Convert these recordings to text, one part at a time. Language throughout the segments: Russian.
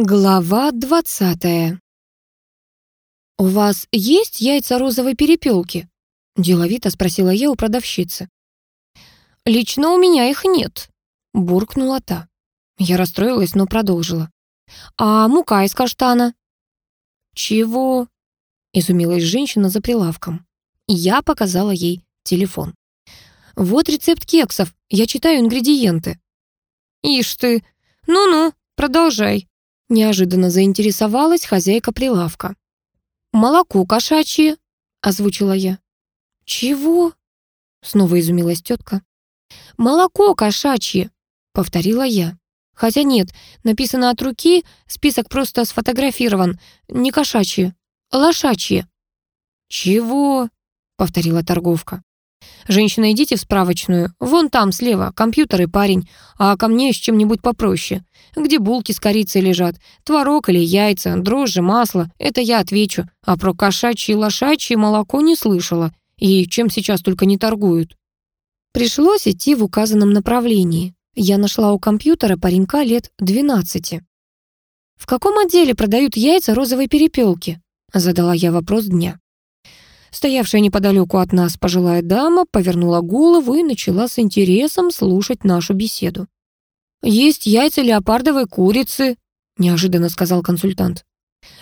Глава двадцатая. «У вас есть яйца розовой перепелки?» — деловито спросила я у продавщицы. «Лично у меня их нет», — буркнула та. Я расстроилась, но продолжила. «А мука из каштана?» «Чего?» — изумилась женщина за прилавком. Я показала ей телефон. «Вот рецепт кексов, я читаю ингредиенты». «Ишь ты! Ну-ну, продолжай», Неожиданно заинтересовалась хозяйка прилавка. «Молоко кошачье», — озвучила я. «Чего?» — снова изумилась тетка. «Молоко кошачье», — повторила я. Хотя нет, написано от руки, список просто сфотографирован. Не кошачье, лошачье. «Чего?» — повторила торговка. «Женщина, идите в справочную. Вон там, слева, компьютер и парень. А ко мне с чем-нибудь попроще. Где булки с корицей лежат, творог или яйца, дрожжи, масло. Это я отвечу. А про кошачье и лошачье молоко не слышала. И чем сейчас только не торгуют». Пришлось идти в указанном направлении. Я нашла у компьютера паренька лет 12. «В каком отделе продают яйца розовой перепелки?» Задала я вопрос дня. Стоявшая неподалеку от нас пожилая дама повернула голову и начала с интересом слушать нашу беседу. «Есть яйца леопардовой курицы», — неожиданно сказал консультант.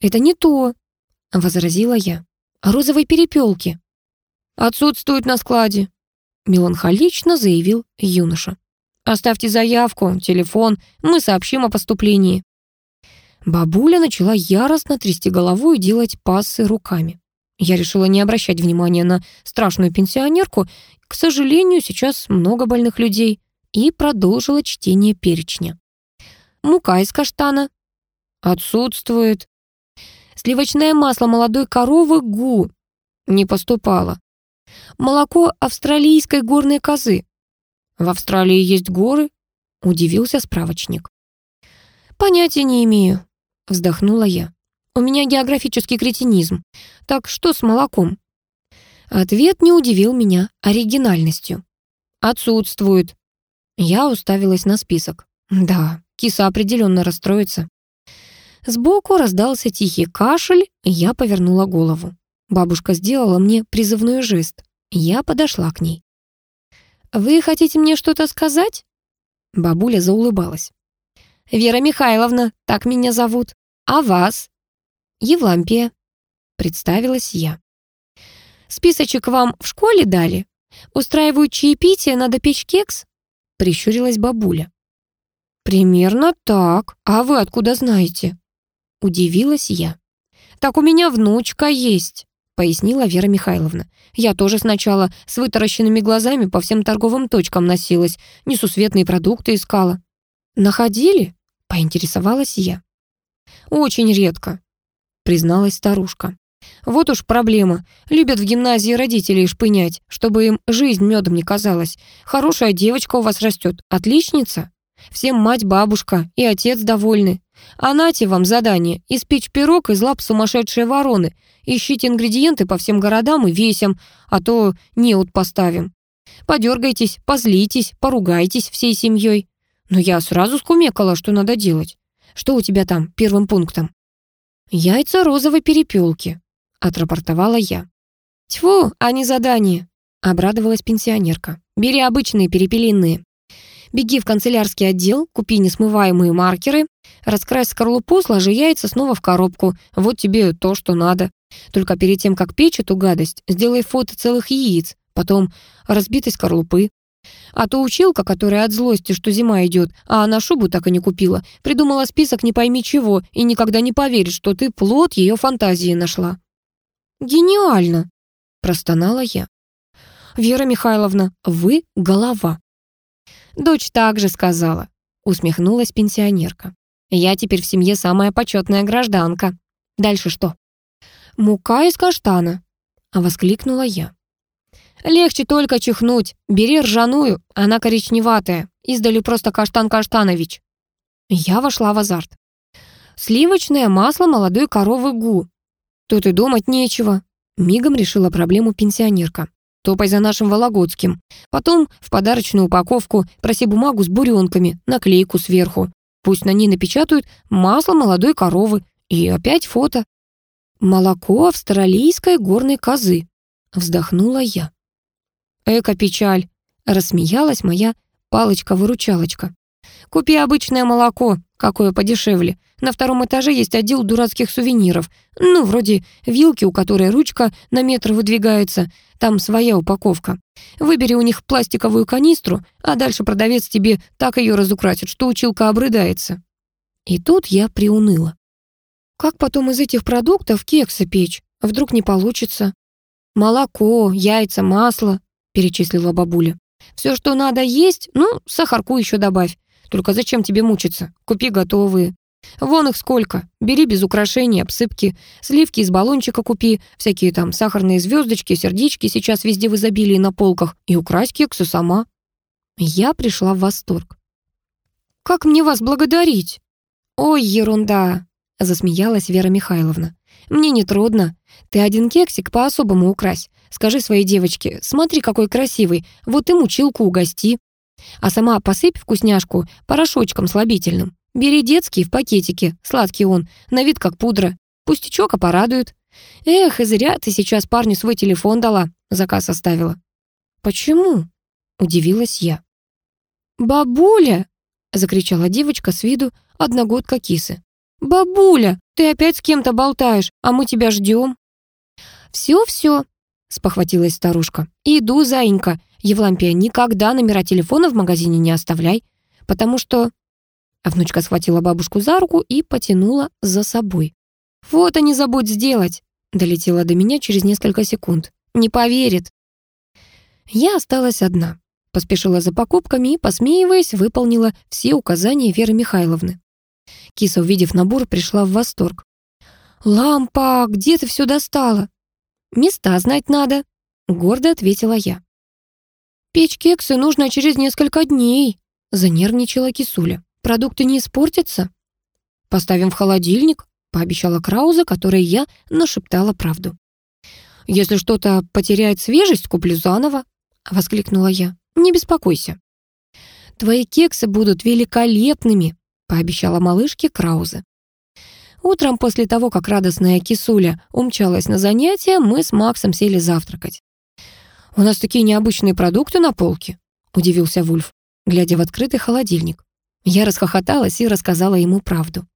«Это не то», — возразила я. «А розовой перепелки?» «Отсутствует на складе», — меланхолично заявил юноша. «Оставьте заявку, телефон, мы сообщим о поступлении». Бабуля начала яростно трясти головой и делать пассы руками. Я решила не обращать внимания на страшную пенсионерку. К сожалению, сейчас много больных людей. И продолжила чтение перечня. Мука из каштана. Отсутствует. Сливочное масло молодой коровы ГУ. Не поступало. Молоко австралийской горной козы. В Австралии есть горы? Удивился справочник. Понятия не имею. Вздохнула я. У меня географический кретинизм. Так что с молоком? Ответ не удивил меня оригинальностью. Отсутствует. Я уставилась на список. Да, киса определенно расстроится. Сбоку раздался тихий кашель, я повернула голову. Бабушка сделала мне призывной жест. Я подошла к ней. «Вы хотите мне что-то сказать?» Бабуля заулыбалась. «Вера Михайловна, так меня зовут. А вас?» Евлампия», — представилась я. «Списочек вам в школе дали? Устраивают чаепитие, надо печь кекс?» — прищурилась бабуля. «Примерно так. А вы откуда знаете?» — удивилась я. «Так у меня внучка есть», — пояснила Вера Михайловна. «Я тоже сначала с вытаращенными глазами по всем торговым точкам носилась, несусветные продукты искала». «Находили?» — поинтересовалась я. «Очень редко призналась старушка. Вот уж проблема. Любят в гимназии родителей шпынять, чтобы им жизнь медом не казалась. Хорошая девочка у вас растет, отличница. Всем мать, бабушка и отец довольны. А нате вам задание — испечь пирог из лап сумасшедшей вороны. Ищите ингредиенты по всем городам и весям, а то неуд поставим. Подергайтесь, позлитесь, поругайтесь всей семьей. Но я сразу скумекала, что надо делать. Что у тебя там первым пунктом? «Яйца розовой перепелки», — отрапортовала я. «Тьфу, а не задание», — обрадовалась пенсионерка. «Бери обычные перепелиные. Беги в канцелярский отдел, купи несмываемые маркеры, раскрась скорлупу, сложи яйца снова в коробку. Вот тебе то, что надо. Только перед тем, как печь эту гадость, сделай фото целых яиц, потом разбитой скорлупы. А то училка, которая от злости, что зима идет, а она шубу так и не купила, придумала список не пойми чего и никогда не поверит, что ты плод ее фантазии нашла. «Гениально!» — простонала я. «Вера Михайловна, вы голова». «Дочь также сказала», — усмехнулась пенсионерка. «Я теперь в семье самая почетная гражданка. Дальше что?» «Мука из каштана», — воскликнула я. «Легче только чихнуть. Бери ржаную, она коричневатая. Издали просто Каштан Каштанович». Я вошла в азарт. «Сливочное масло молодой коровы ГУ». Тут и думать нечего. Мигом решила проблему пенсионерка. Топай за нашим Вологодским. Потом в подарочную упаковку проси бумагу с буренками, наклейку сверху. Пусть на ней напечатают масло молодой коровы и опять фото. Молоко австралийской горной козы. Вздохнула я. Эко-печаль. Рассмеялась моя палочка-выручалочка. Купи обычное молоко, какое подешевле. На втором этаже есть отдел дурацких сувениров. Ну, вроде вилки, у которой ручка на метр выдвигается. Там своя упаковка. Выбери у них пластиковую канистру, а дальше продавец тебе так ее разукрасит, что училка обрыдается. И тут я приуныла. Как потом из этих продуктов кексы печь? Вдруг не получится? Молоко, яйца, масло, перечислила бабуля. Все, что надо есть, ну, сахарку еще добавь. Только зачем тебе мучиться? Купи готовые. Вон их сколько. Бери без украшений, обсыпки, сливки из баллончика купи, всякие там сахарные звездочки, сердечки сейчас везде в изобилии на полках, и укрась кексы сама. Я пришла в восторг. «Как мне вас благодарить?» «Ой, ерунда!» — засмеялась Вера Михайловна. «Мне не трудно. Ты один кексик по-особому укрась. Скажи своей девочке, смотри, какой красивый, вот и мучилку угости. А сама посыпь вкусняшку порошочком слабительным. Бери детский в пакетике, сладкий он, на вид как пудра. Пустячок, а порадует. Эх, и зря ты сейчас парню свой телефон дала, заказ оставила. Почему? Удивилась я. «Бабуля!» — закричала девочка с виду одногодка кисы. «Бабуля, ты опять с кем-то болтаешь, а мы тебя ждем». «Все-все», — спохватилась старушка. «Иду, заинька. Евлампия, никогда номера телефона в магазине не оставляй, потому что а внучка схватила бабушку за руку и потянула за собой. «Фото не забудь сделать!» Долетела до меня через несколько секунд. «Не поверит!» Я осталась одна. Поспешила за покупками и, посмеиваясь, выполнила все указания Веры Михайловны. Киса, увидев набор, пришла в восторг. «Лампа, где ты все достала?» «Места знать надо», — гордо ответила я. «Печь кексы нужно через несколько дней», — занервничала кисуля. Продукты не испортятся? Поставим в холодильник, пообещала Крауза, которой я нашептала правду. Если что-то потеряет свежесть, куплю заново, воскликнула я. Не беспокойся. Твои кексы будут великолепными, пообещала малышке Краузе. Утром после того, как радостная кисуля умчалась на занятия, мы с Максом сели завтракать. «У нас такие необычные продукты на полке», — удивился Вульф, глядя в открытый холодильник. Я расхохоталась и рассказала ему правду.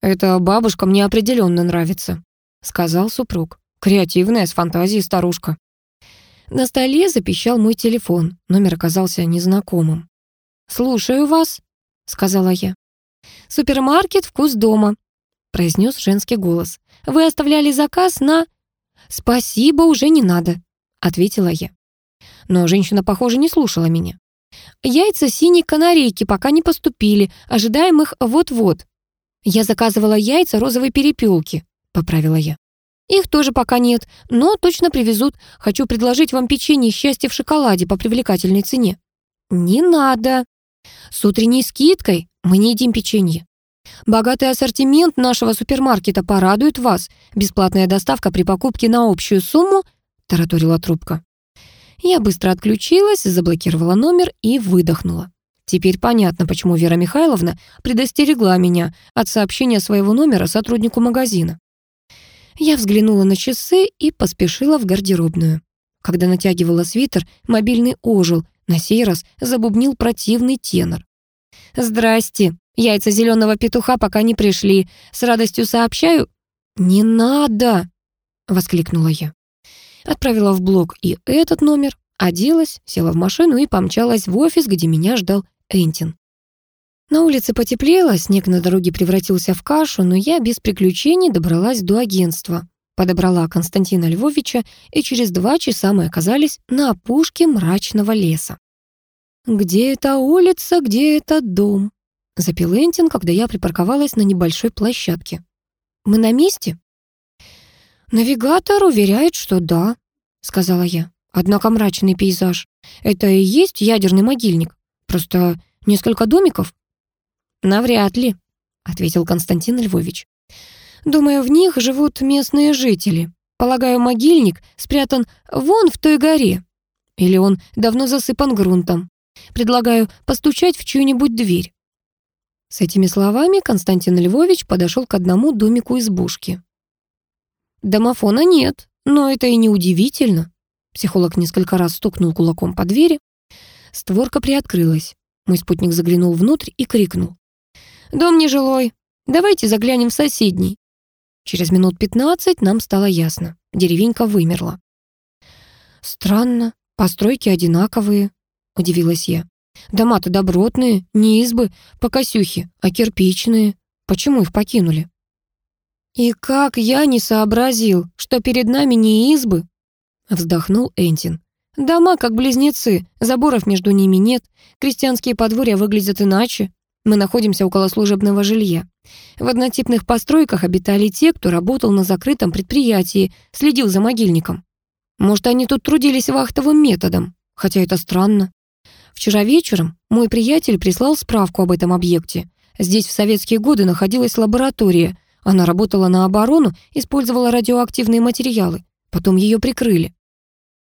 «Эта бабушка мне определенно нравится», — сказал супруг. «Креативная, с фантазией старушка». На столе запищал мой телефон. Номер оказался незнакомым. «Слушаю вас», — сказала я. «Супермаркет «Вкус дома», — произнес женский голос. «Вы оставляли заказ на...» «Спасибо, уже не надо», — ответила я. Но женщина, похоже, не слушала меня. Яйца синей канарейки пока не поступили, ожидаем их вот-вот. Я заказывала яйца розовой перепелки, поправила я. Их тоже пока нет, но точно привезут. Хочу предложить вам печенье счастья в шоколаде по привлекательной цене. Не надо. С утренней скидкой мы не едим печенье. Богатый ассортимент нашего супермаркета порадует вас. Бесплатная доставка при покупке на общую сумму, тараторила трубка. Я быстро отключилась, заблокировала номер и выдохнула. Теперь понятно, почему Вера Михайловна предостерегла меня от сообщения своего номера сотруднику магазина. Я взглянула на часы и поспешила в гардеробную. Когда натягивала свитер, мобильный ожил, на сей раз забубнил противный тенор. «Здрасте, яйца зеленого петуха пока не пришли. С радостью сообщаю...» «Не надо!» — воскликнула я. Отправила в блог и этот номер, оделась, села в машину и помчалась в офис, где меня ждал Энтин. На улице потеплело, снег на дороге превратился в кашу, но я без приключений добралась до агентства. Подобрала Константина Львовича, и через два часа мы оказались на опушке мрачного леса. «Где эта улица, где этот дом?» — запел Энтин, когда я припарковалась на небольшой площадке. «Мы на месте?» «Навигатор уверяет, что да», — сказала я. «Однако мрачный пейзаж. Это и есть ядерный могильник. Просто несколько домиков?» «Навряд ли», — ответил Константин Львович. «Думаю, в них живут местные жители. Полагаю, могильник спрятан вон в той горе. Или он давно засыпан грунтом. Предлагаю постучать в чью-нибудь дверь». С этими словами Константин Львович подошел к одному домику избушки. «Домофона нет, но это и не удивительно». Психолог несколько раз стукнул кулаком по двери. Створка приоткрылась. Мой спутник заглянул внутрь и крикнул. «Дом нежилой. Давайте заглянем в соседний». Через минут пятнадцать нам стало ясно. Деревенька вымерла. «Странно, постройки одинаковые», — удивилась я. «Дома-то добротные, не избы, покосюхи, а кирпичные. Почему их покинули?» «И как я не сообразил, что перед нами не избы?» Вздохнул Энтин. «Дома как близнецы, заборов между ними нет, крестьянские подворья выглядят иначе. Мы находимся около служебного жилья. В однотипных постройках обитали те, кто работал на закрытом предприятии, следил за могильником. Может, они тут трудились вахтовым методом, хотя это странно. Вчера вечером мой приятель прислал справку об этом объекте. Здесь в советские годы находилась лаборатория. Она работала на оборону, использовала радиоактивные материалы. Потом ее прикрыли.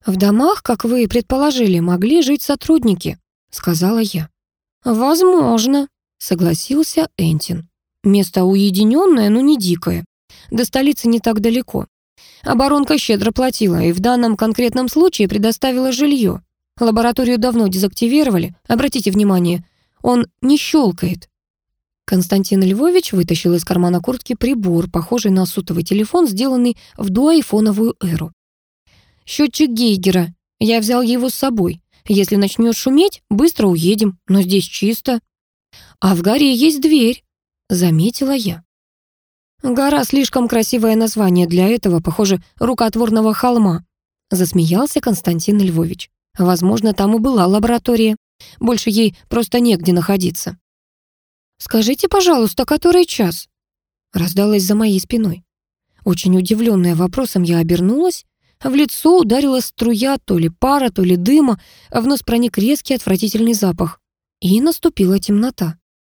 «В домах, как вы предположили, могли жить сотрудники», — сказала я. «Возможно», согласился Энтин. Место уединенное, но не дикое. До столицы не так далеко. Оборонка щедро платила и в данном конкретном случае предоставила жилье. Лабораторию давно дезактивировали. Обратите внимание, он не щелкает. Константин Львович вытащил из кармана куртки прибор, похожий на сотовый телефон, сделанный в доайфоновую эру. «Счетчик Гейгера. Я взял его с собой. Если начнет шуметь, быстро уедем, но здесь чисто». «А в горе есть дверь», — заметила я. «Гора — слишком красивое название для этого, похоже, рукотворного холма», — засмеялся Константин Львович. «Возможно, там и была лаборатория. Больше ей просто негде находиться». «Скажите, пожалуйста, который час?» раздалась за моей спиной. Очень удивленная вопросом, я обернулась. В лицо ударила струя то ли пара, то ли дыма, а в нос проник резкий отвратительный запах. И наступила темнота.